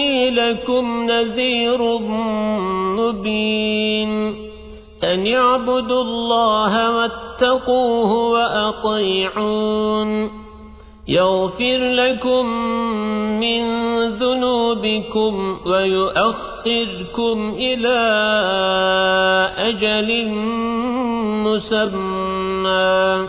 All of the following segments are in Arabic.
إني لكم نذير مبين. أن يعبدوا الله واتقوه وأطيعون. يغفر لكم من ذنوبكم ويؤخركم إلى أجل مسمى.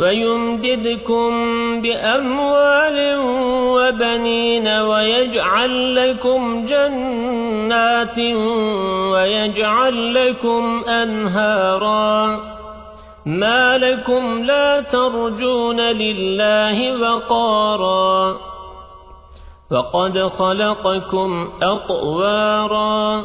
ويمددكم بأموال وبنين ويجعل لكم جنات ويجعل لكم أنهارا. ما لكم لا ترجون لله وقارا. وقد خلقكم أطوارا.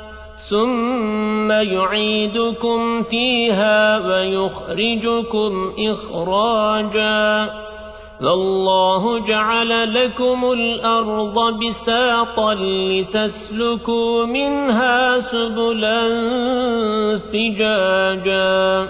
ثم يعيدكم فيها ويخرجكم إخراجا والله جعل لكم الأرض بساطا لتسلكوا منها سبلا فجاجا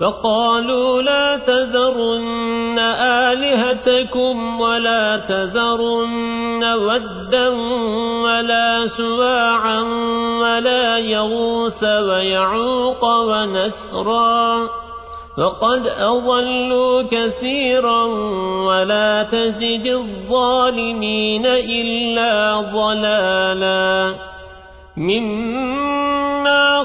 فقالوا لا تذرن آلهتكم ولا تذرن ودا ولا سواعا ولا يغوث ويعوق ونسرا فقد أضلوا كثيرا ولا تزد الظالمين إلا ضلالا مما